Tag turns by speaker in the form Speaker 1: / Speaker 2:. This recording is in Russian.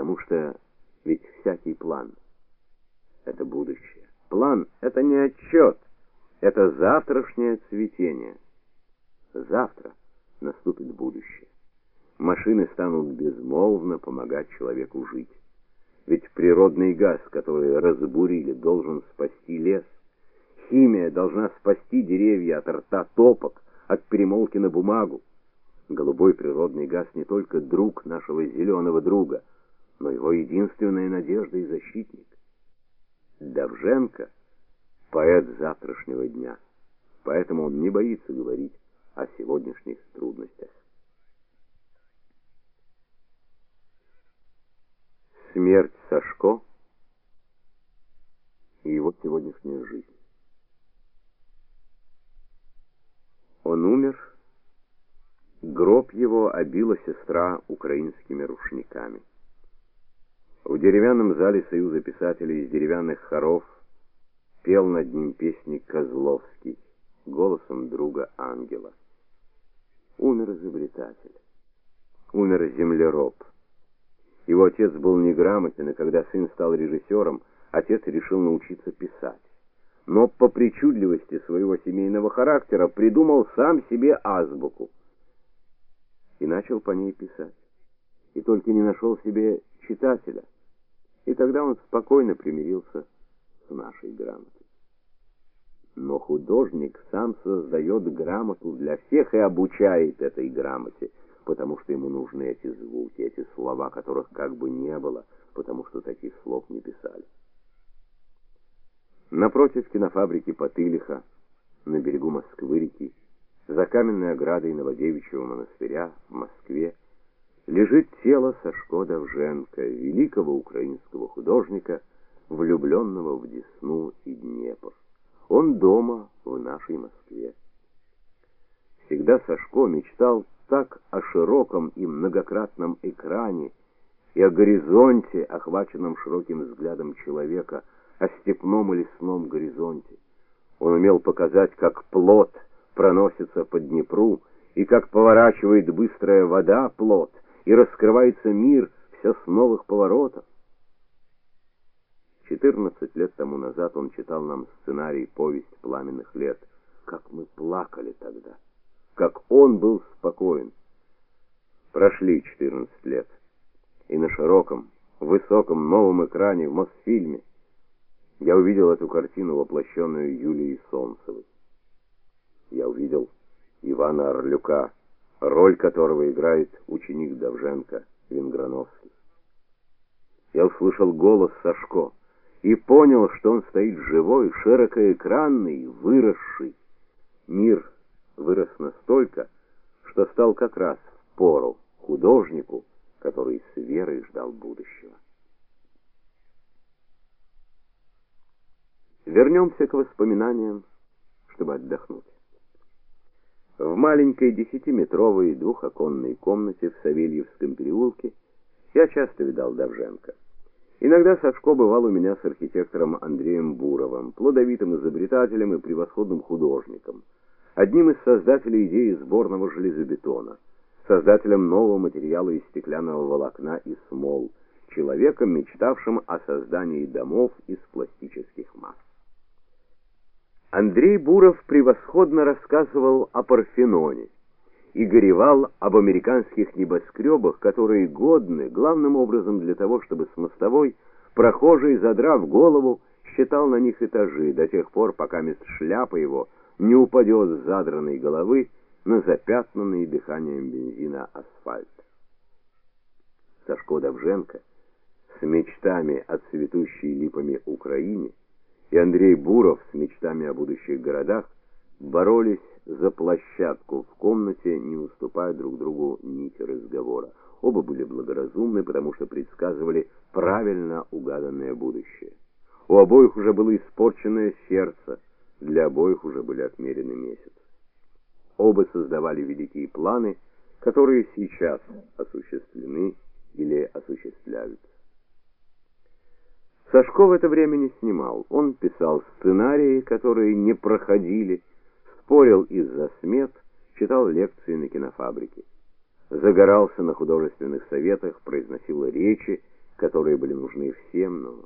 Speaker 1: потому что ведь всякий план это будущее. План это не отчет, это завтрашнее цветение. Завтра наступит будущее. Машины станут безмолвно помогать человеку жить. Ведь природный газ, который разбурили, должен спасти лес. Химия должна спасти деревья от рта топок, от перемолки на бумагу. Голубой природный газ не только друг нашего зеленого друга, но его единственная надежда и защитник. Давженко поэт завтрашнего дня. Поэтому он не боится говорить о сегодняшних трудностях. Смерть Сашко и его сегодняшняя жизнь. Он умер, гроб его обила сестра украинскими рушниками. В деревянном зале Союза писателей из деревянных хоров пел над ним песни Козловский голосом друга ангела. Умер изобретатель. Умер землероб. Его отец был неграмотен, и когда сын стал режиссером, отец решил научиться писать. Но по причудливости своего семейного характера придумал сам себе азбуку и начал по ней писать. И только не нашел себе читателя. И тогда он спокойно примирился с нашей грамотой. Но художник сам создает грамоту для всех и обучает этой грамоте, потому что ему нужны эти звуки, эти слова, которых как бы не было, потому что таких слов не писали. Напротив кинофабрики Потылиха, на берегу Москвы-реки, за каменной оградой Новодевичьего монастыря в Москве, лежит тело Сашко Довженко, великого украинского художника, влюбленного в Десну и Днепр. Он дома в нашей Москве. Всегда Сашко мечтал так о широком и многократном экране и о горизонте, охваченном широким взглядом человека, о степном и лесном горизонте. Он умел показать, как плот проносится по Днепру, и как поворачивает быстрая вода плот, и раскрывается мир все с новых поворотов. 14 лет тому назад он читал нам сценарий «Повесть пламенных лет». Как мы плакали тогда, как он был спокоен. Прошли 14 лет, и на широком, высоком новом экране в Мосфильме я увидел эту картину, воплощенную Юлией Солнцевой. Я увидел Ивана Орлюка, роль которого играет ученик Давженко Венграновский. Я услышал голос Сашко и понял, что он стоит живой, широкоэкранный, выросший. Мир вырос настолько, что стал как раз в пору художнику, который с верой ждал будущего. Вернемся к воспоминаниям, чтобы отдохнуть. В маленькой десятиметровой двухоконной комнате в Савельевском переулке я часто видал Давженко. Иногда Сашко бывал у меня с архитектором Андреем Буровым, плодовитым изобретателем и превосходным художником, одним из создателей идеи сборного железобетона, создателем нового материала из стеклянного волокна и смол, человеком, мечтавшим о создании домов из пластических масс. Андрей Буров превосходно рассказывал о Парфеноне и горевал об американских небоскребах, которые годны главным образом для того, чтобы с мостовой прохожий, задрав голову, считал на них этажи до тех пор, пока мест шляпа его не упадет с задранной головы на запятнанный дыханием бензина асфальт. Сашко Довженко с мечтами о цветущей липами Украине и Андрей Буров с мечтами о будущих городах боролись за площадку в комнате, не уступая друг другу нити разговора. Оба были благоразумны, потому что предсказывали правильно угаданное будущее. У обоих уже было испорченное сердце, для обоих уже были отмерены месяцы. Оба создавали великие планы, которые сейчас осуществлены или осуществляются. Сашко в это время не снимал. Он писал сценарии, которые не проходили, спорил из-за смет, читал лекции на кинофабрике. Загорался на художественных советах, произносил речи, которые были нужны всем, но